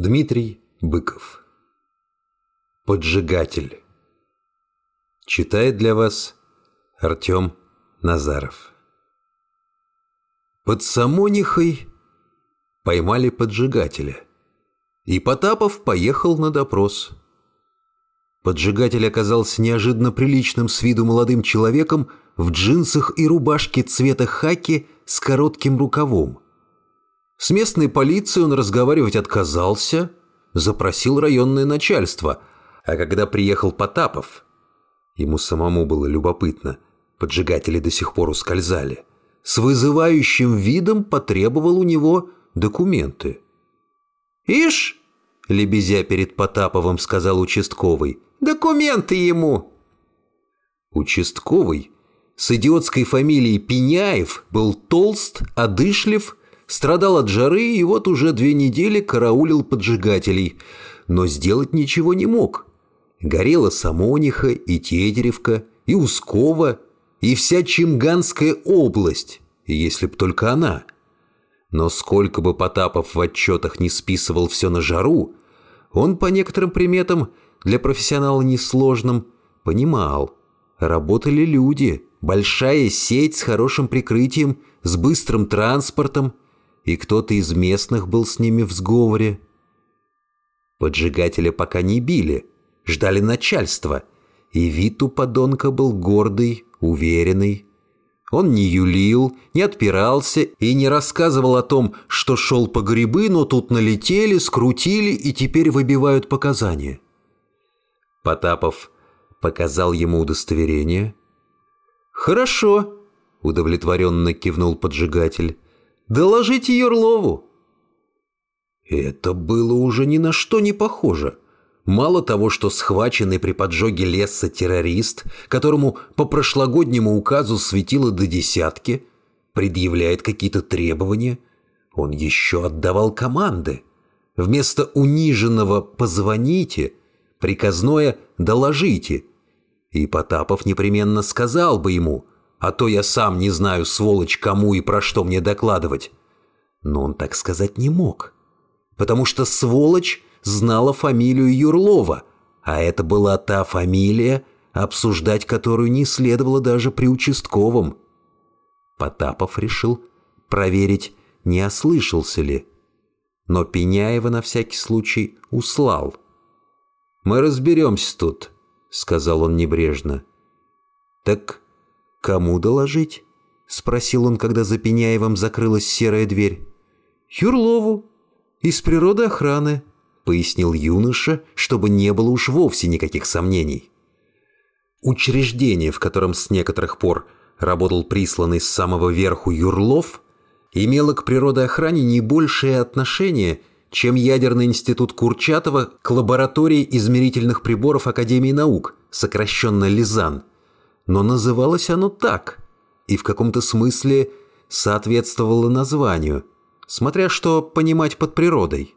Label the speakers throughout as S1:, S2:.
S1: Дмитрий Быков. Поджигатель. Читает для вас Артем Назаров. Под Самонихой поймали поджигателя И Потапов поехал на допрос. Поджигатель оказался неожиданно приличным с виду молодым человеком в джинсах и рубашке цвета хаки с коротким рукавом. С местной полицией он разговаривать отказался, запросил районное начальство, а когда приехал Потапов, ему самому было любопытно, поджигатели до сих пор ускользали, с вызывающим видом потребовал у него документы. «Ишь!» — лебезя перед Потаповым сказал участковый. «Документы ему!» Участковый с идиотской фамилией Пеняев был толст, одышлив, страдал от жары и вот уже две недели караулил поджигателей, но сделать ничего не мог. Горела Самониха и Тетеревка, и Ускова, и вся Чимганская область, если б только она. Но сколько бы Потапов в отчетах не списывал все на жару, он по некоторым приметам, для профессионала несложным, понимал, работали люди – большая сеть с хорошим прикрытием, с быстрым транспортом, и кто-то из местных был с ними в сговоре. Поджигателя пока не били, ждали начальства, и вид у подонка был гордый, уверенный. Он не юлил, не отпирался и не рассказывал о том, что шел по грибы, но тут налетели, скрутили и теперь выбивают показания. Потапов показал ему удостоверение, «Хорошо», — удовлетворенно кивнул поджигатель. «Доложите Юрлову». Это было уже ни на что не похоже. Мало того, что схваченный при поджоге леса террорист, которому по прошлогоднему указу светило до десятки, предъявляет какие-то требования, он еще отдавал команды. Вместо униженного «позвоните» приказное «доложите», и Потапов непременно сказал бы ему, а то я сам не знаю, сволочь, кому и про что мне докладывать. Но он так сказать не мог, потому что сволочь знала фамилию Юрлова, а это была та фамилия, обсуждать которую не следовало даже при участковом. Потапов решил проверить, не ослышался ли. Но Пеняева на всякий случай услал. «Мы разберемся тут», — сказал он небрежно. «Так кому доложить?» — спросил он, когда за Пеняевым закрылась серая дверь. «Юрлову, из природы охраны», — пояснил юноша, чтобы не было уж вовсе никаких сомнений. Учреждение, в котором с некоторых пор работал присланный с самого верху Юрлов, имело к природоохране не большее отношение, чем ядерный институт Курчатова к лаборатории измерительных приборов Академии наук, сокращенно ЛИЗАН. Но называлось оно так, и в каком-то смысле соответствовало названию, смотря что понимать под природой.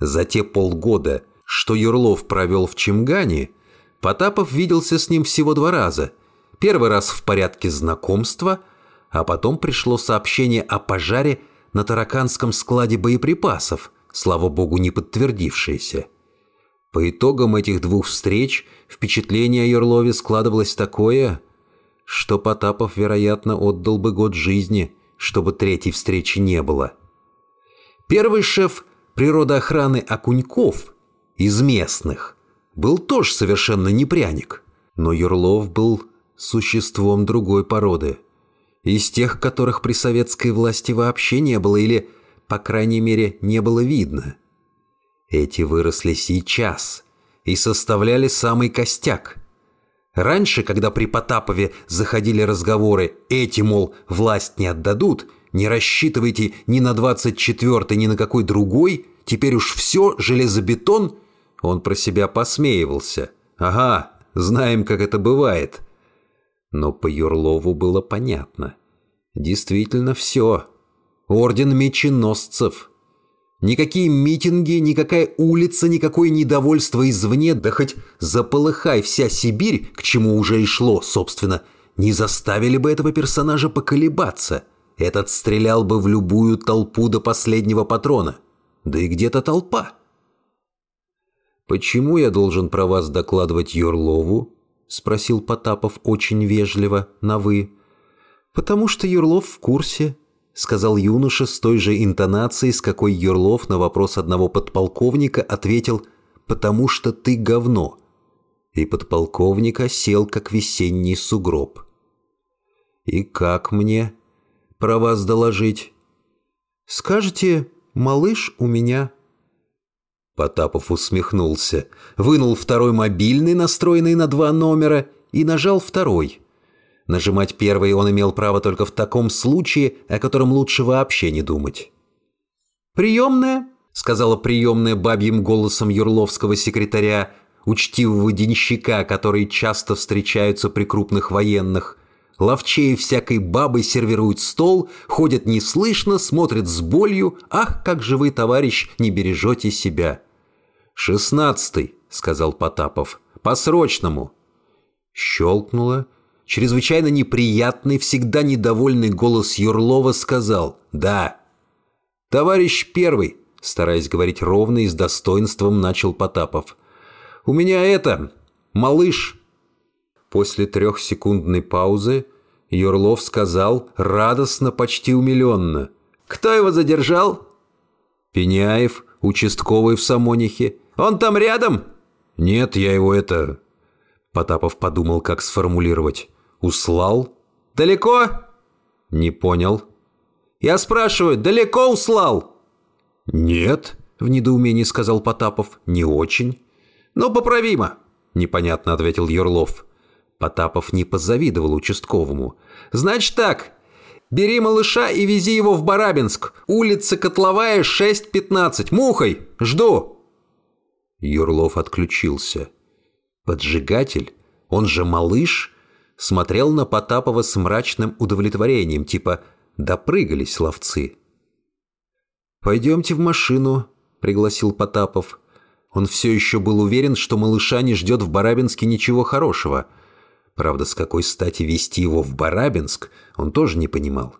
S1: За те полгода, что Юрлов провел в Чимгане, Потапов виделся с ним всего два раза. Первый раз в порядке знакомства, а потом пришло сообщение о пожаре на Тараканском складе боеприпасов – слава богу, не подтвердившееся. По итогам этих двух встреч впечатление о Юрлове складывалось такое, что Потапов, вероятно, отдал бы год жизни, чтобы третьей встречи не было. Первый шеф природоохраны Окуньков из местных был тоже совершенно не пряник, но Юрлов был существом другой породы, из тех, которых при советской власти вообще не было или по крайней мере, не было видно. Эти выросли сейчас и составляли самый костяк. Раньше, когда при Потапове заходили разговоры «эти, мол, власть не отдадут», «не рассчитывайте ни на 24-й, ни на какой другой», «теперь уж все, железобетон», он про себя посмеивался. «Ага, знаем, как это бывает». Но по Юрлову было понятно. Действительно все орден меченосцев. Никакие митинги, никакая улица, никакое недовольство извне, да хоть заполыхай вся Сибирь, к чему уже и шло, собственно, не заставили бы этого персонажа поколебаться. Этот стрелял бы в любую толпу до последнего патрона. Да и где-то толпа. «Почему я должен про вас докладывать Юрлову?» — спросил Потапов очень вежливо, на «вы». «Потому что Юрлов в курсе», — сказал юноша с той же интонацией, с какой Юрлов на вопрос одного подполковника ответил «потому что ты говно». И подполковника сел, как весенний сугроб. «И как мне про вас доложить?» «Скажете, малыш у меня Потапов усмехнулся, вынул второй мобильный, настроенный на два номера, и нажал второй. Нажимать первый он имел право только в таком случае, о котором лучше вообще не думать. «Приемная», — сказала приемная бабьим голосом юрловского секретаря, учтивого денщика, которые часто встречаются при крупных военных. Ловчеи всякой бабы сервируют стол, ходят неслышно, смотрят с болью. «Ах, как же вы, товарищ, не бережете себя!» «Шестнадцатый», — сказал Потапов. «По-срочному». Щелкнуло. Чрезвычайно неприятный, всегда недовольный голос Юрлова сказал «Да». «Товарищ первый», — стараясь говорить ровно и с достоинством, начал Потапов. «У меня это... малыш». После трехсекундной паузы Юрлов сказал радостно, почти умиленно. «Кто его задержал?» «Пеняев, участковый в Самонихе. «Он там рядом?» «Нет, я его это...» Потапов подумал, как сформулировать. «Услал?» «Далеко?» «Не понял». «Я спрашиваю, далеко услал?» «Нет», — в недоумении сказал Потапов. «Не очень». «Ну, поправимо», — непонятно ответил Юрлов. Потапов не позавидовал участковому. «Значит так, бери малыша и вези его в Барабинск. Улица Котловая, 6.15. Мухой! Жду!» Юрлов отключился. Поджигатель, он же малыш, смотрел на Потапова с мрачным удовлетворением, типа «допрыгались ловцы». «Пойдемте в машину», — пригласил Потапов. Он все еще был уверен, что малыша не ждет в Барабинске ничего хорошего. Правда, с какой стати вести его в Барабинск, он тоже не понимал.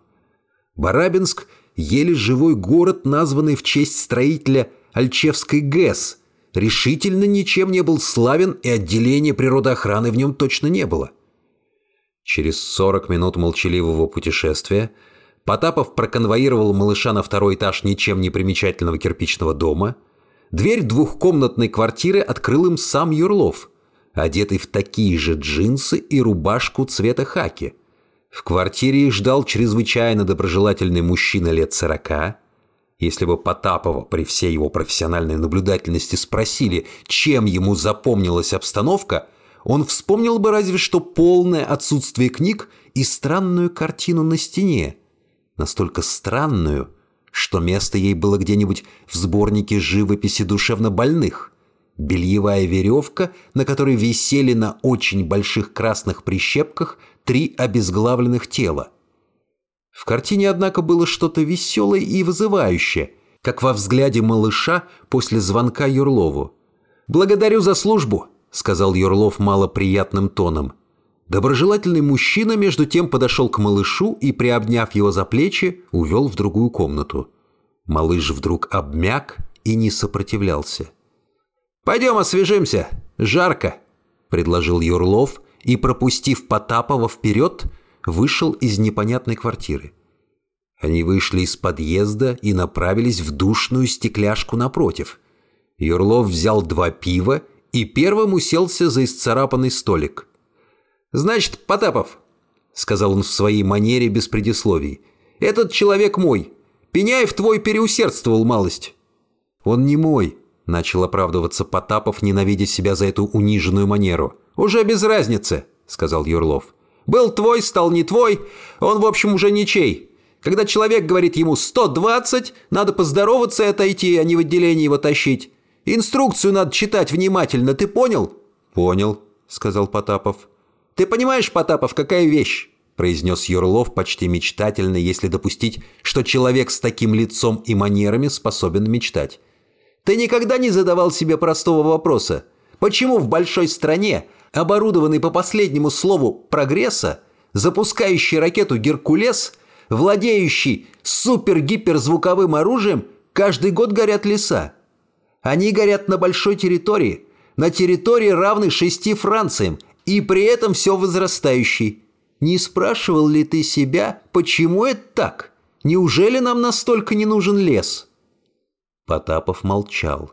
S1: Барабинск — еле живой город, названный в честь строителя Альчевской ГЭС — решительно ничем не был славен, и отделения природоохраны в нем точно не было. Через 40 минут молчаливого путешествия Потапов проконвоировал малыша на второй этаж ничем не примечательного кирпичного дома. Дверь двухкомнатной квартиры открыл им сам Юрлов, одетый в такие же джинсы и рубашку цвета хаки. В квартире их ждал чрезвычайно доброжелательный мужчина лет сорока – если бы Потапова при всей его профессиональной наблюдательности спросили, чем ему запомнилась обстановка, он вспомнил бы разве что полное отсутствие книг и странную картину на стене. Настолько странную, что место ей было где-нибудь в сборнике живописи душевнобольных. Бельевая веревка, на которой висели на очень больших красных прищепках три обезглавленных тела – в картине, однако, было что-то веселое и вызывающее, как во взгляде малыша после звонка Юрлову. «Благодарю за службу», — сказал Юрлов малоприятным тоном. Доброжелательный мужчина между тем подошел к малышу и, приобняв его за плечи, увел в другую комнату. Малыш вдруг обмяк и не сопротивлялся. «Пойдем освежимся, жарко», — предложил Юрлов и, пропустив Потапова вперед, — вышел из непонятной квартиры. Они вышли из подъезда и направились в душную стекляшку напротив. Юрлов взял два пива и первым уселся за исцарапанный столик. «Значит, Потапов», — сказал он в своей манере без предисловий, — «этот человек мой. Пеняев твой переусердствовал малость». «Он не мой», — начал оправдываться Потапов, ненавидя себя за эту униженную манеру. «Уже без разницы», — сказал Юрлов. Был твой, стал не твой, он, в общем, уже ничей. Когда человек говорит ему 120, надо поздороваться и отойти, а не в отделение его тащить. Инструкцию надо читать внимательно, ты понял? Понял, сказал Потапов. Ты понимаешь, Потапов, какая вещь? произнес Юрлов почти мечтательно, если допустить, что человек с таким лицом и манерами способен мечтать. Ты никогда не задавал себе простого вопроса. Почему в большой стране оборудованный по последнему слову прогресса, запускающий ракету «Геркулес», владеющий супер-гиперзвуковым оружием, каждый год горят леса. Они горят на большой территории, на территории, равной шести Франциям, и при этом все возрастающей. Не спрашивал ли ты себя, почему это так? Неужели нам настолько не нужен лес?» Потапов молчал.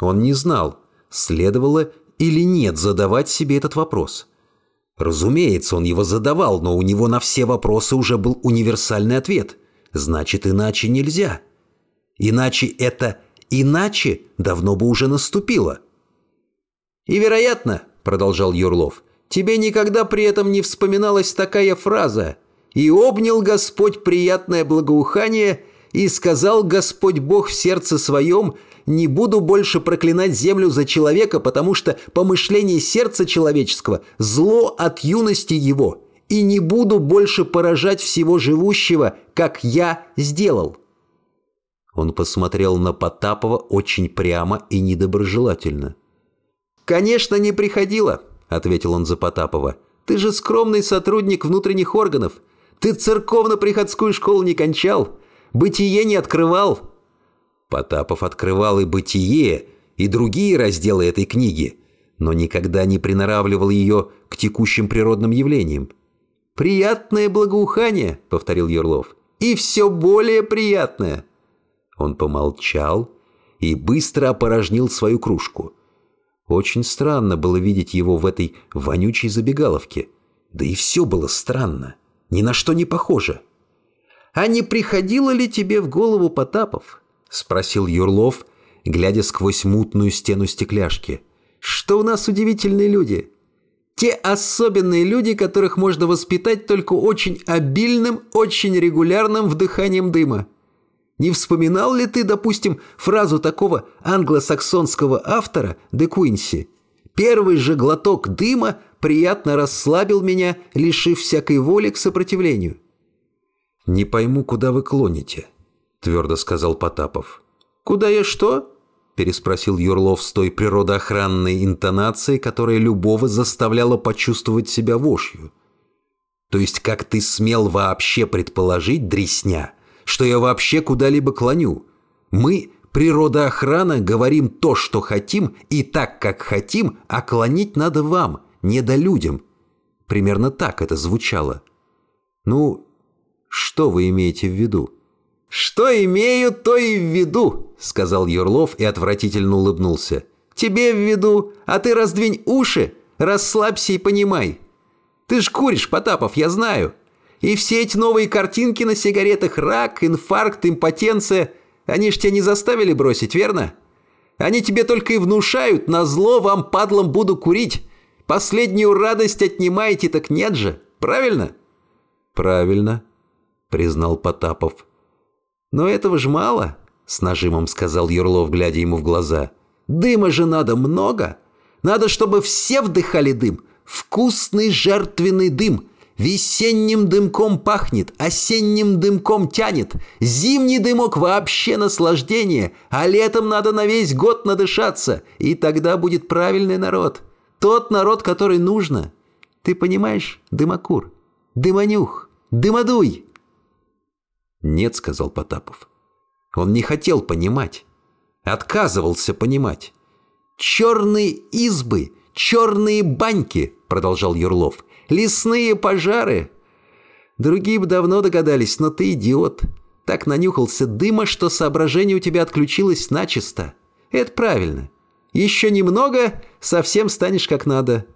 S1: Он не знал, следовало или нет задавать себе этот вопрос. Разумеется, он его задавал, но у него на все вопросы уже был универсальный ответ. Значит, иначе нельзя. Иначе это «иначе» давно бы уже наступило. «И, вероятно, — продолжал Юрлов, — тебе никогда при этом не вспоминалась такая фраза «И обнял Господь приятное благоухание, и сказал Господь Бог в сердце своем, не буду больше проклинать землю за человека, потому что помышление сердца человеческого – зло от юности его, и не буду больше поражать всего живущего, как я сделал». Он посмотрел на Потапова очень прямо и недоброжелательно. «Конечно, не приходило», – ответил он за Потапова. «Ты же скромный сотрудник внутренних органов. Ты церковно-приходскую школу не кончал, бытие не открывал». Потапов открывал и «Бытие», и другие разделы этой книги, но никогда не приноравливал ее к текущим природным явлениям. «Приятное благоухание», — повторил Юрлов, — «и все более приятное». Он помолчал и быстро опорожнил свою кружку. Очень странно было видеть его в этой вонючей забегаловке. Да и все было странно, ни на что не похоже. «А не приходило ли тебе в голову, Потапов?» — спросил Юрлов, глядя сквозь мутную стену стекляшки. «Что у нас удивительные люди? Те особенные люди, которых можно воспитать только очень обильным, очень регулярным вдыханием дыма. Не вспоминал ли ты, допустим, фразу такого англосаксонского автора Де Куинси? «Первый же глоток дыма приятно расслабил меня, лишив всякой воли к сопротивлению». «Не пойму, куда вы клоните», твердо сказал Потапов. «Куда я что?» – переспросил Юрлов с той природоохранной интонацией, которая любого заставляла почувствовать себя вошью. «То есть как ты смел вообще предположить, дресня, что я вообще куда-либо клоню? Мы, природоохрана, говорим то, что хотим, и так, как хотим, а клонить надо вам, не да людям». Примерно так это звучало. «Ну, что вы имеете в виду?» «Что имею, то и в виду», — сказал Юрлов и отвратительно улыбнулся. «Тебе в виду, а ты раздвинь уши, расслабься и понимай. Ты ж куришь, Потапов, я знаю. И все эти новые картинки на сигаретах, рак, инфаркт, импотенция, они ж тебя не заставили бросить, верно? Они тебе только и внушают, на зло вам, падлам, буду курить. Последнюю радость отнимаете, так нет же, правильно?» «Правильно», — признал Потапов. «Но этого ж мало», — с нажимом сказал Юрлов, глядя ему в глаза. «Дыма же надо много. Надо, чтобы все вдыхали дым. Вкусный жертвенный дым. Весенним дымком пахнет, осенним дымком тянет. Зимний дымок вообще наслаждение, а летом надо на весь год надышаться. И тогда будет правильный народ. Тот народ, который нужно. Ты понимаешь, дымокур? Дымонюх? Дымодуй!» «Нет», — сказал Потапов. Он не хотел понимать. Отказывался понимать. «Черные избы, черные баньки», — продолжал Юрлов. «Лесные пожары». Другие бы давно догадались, но ты идиот. Так нанюхался дыма, что соображение у тебя отключилось начисто. Это правильно. Еще немного, совсем станешь как надо.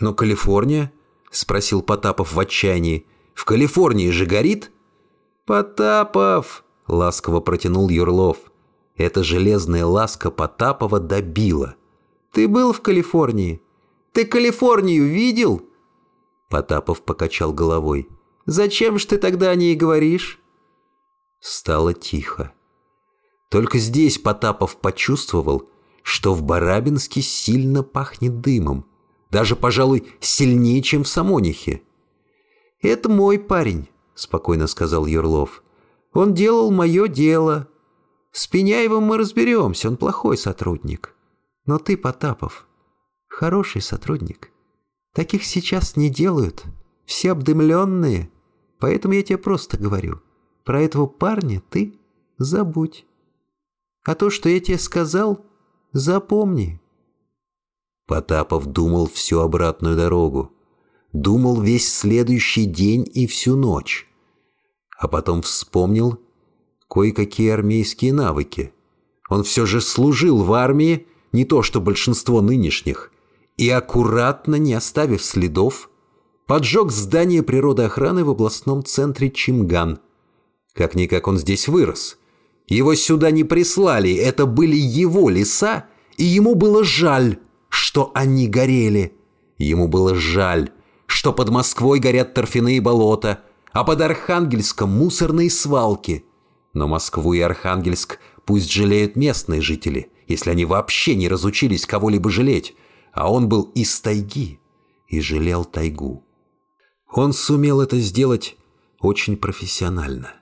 S1: «Но Калифорния?» — спросил Потапов в отчаянии. «В Калифорнии же горит?» «Потапов!» — ласково протянул Юрлов. Эта железная ласка Потапова добила. «Ты был в Калифорнии? Ты Калифорнию видел?» Потапов покачал головой. «Зачем ж ты тогда о ней говоришь?» Стало тихо. Только здесь Потапов почувствовал, что в Барабинске сильно пахнет дымом. Даже, пожалуй, сильнее, чем в Самонихе. «Это мой парень», — спокойно сказал Юрлов. «Он делал мое дело. С Пеняевым мы разберемся, он плохой сотрудник. Но ты, Потапов, хороший сотрудник. Таких сейчас не делают, все обдымленные. Поэтому я тебе просто говорю, про этого парня ты забудь». А то, что я тебе сказал, запомни». Потапов думал всю обратную дорогу. Думал весь следующий день и всю ночь. А потом вспомнил кое-какие армейские навыки. Он все же служил в армии, не то что большинство нынешних, и аккуратно, не оставив следов, поджег здание природоохраны в областном центре Чимган. Как-никак он здесь вырос. Его сюда не прислали, это были его леса, и ему было жаль, что они горели. Ему было жаль, что под Москвой горят торфяные болота, а под Архангельском мусорные свалки. Но Москву и Архангельск пусть жалеют местные жители, если они вообще не разучились кого-либо жалеть, а он был из тайги и жалел тайгу. Он сумел это сделать очень профессионально.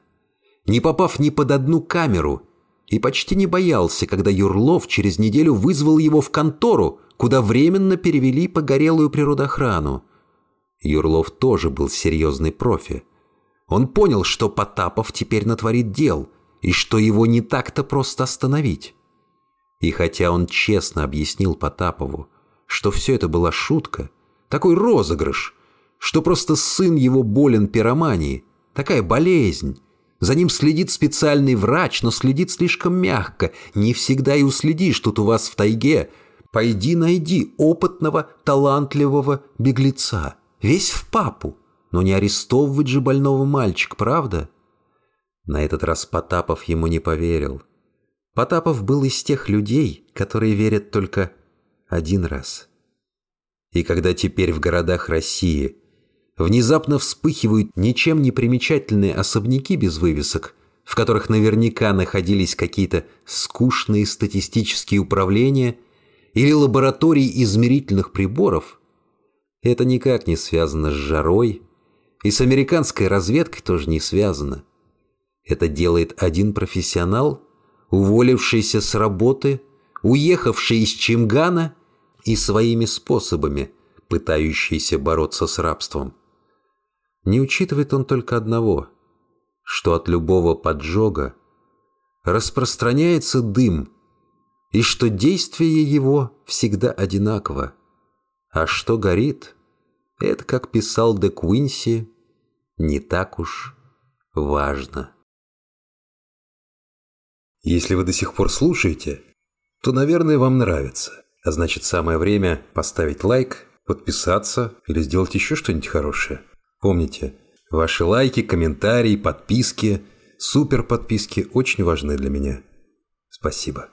S1: Не попав ни под одну камеру, и почти не боялся, когда Юрлов через неделю вызвал его в контору, куда временно перевели погорелую природоохрану. Юрлов тоже был серьезный профи. Он понял, что Потапов теперь натворит дел, и что его не так-то просто остановить. И хотя он честно объяснил Потапову, что все это была шутка, такой розыгрыш, что просто сын его болен пироманией, такая болезнь. За ним следит специальный врач, но следит слишком мягко. Не всегда и уследишь тут у вас в тайге. Пойди найди опытного, талантливого беглеца. Весь в папу. Но не арестовывать же больного мальчика, правда? На этот раз Потапов ему не поверил. Потапов был из тех людей, которые верят только один раз. И когда теперь в городах России внезапно вспыхивают ничем не примечательные особняки без вывесок, в которых наверняка находились какие-то скучные статистические управления или лаборатории измерительных приборов, это никак не связано с жарой, и с американской разведкой тоже не связано. Это делает один профессионал, уволившийся с работы, уехавший из Чимгана и своими способами, пытающийся бороться с рабством. Не учитывает он только одного, что от любого поджога распространяется дым, и что действие его всегда одинаково. А что горит, это, как писал де Куинси, не так уж важно. Если вы до сих пор слушаете, то, наверное, вам нравится. А значит, самое время поставить лайк, подписаться или сделать еще что-нибудь хорошее. Помните, ваши лайки, комментарии, подписки, супер подписки очень важны для меня. Спасибо.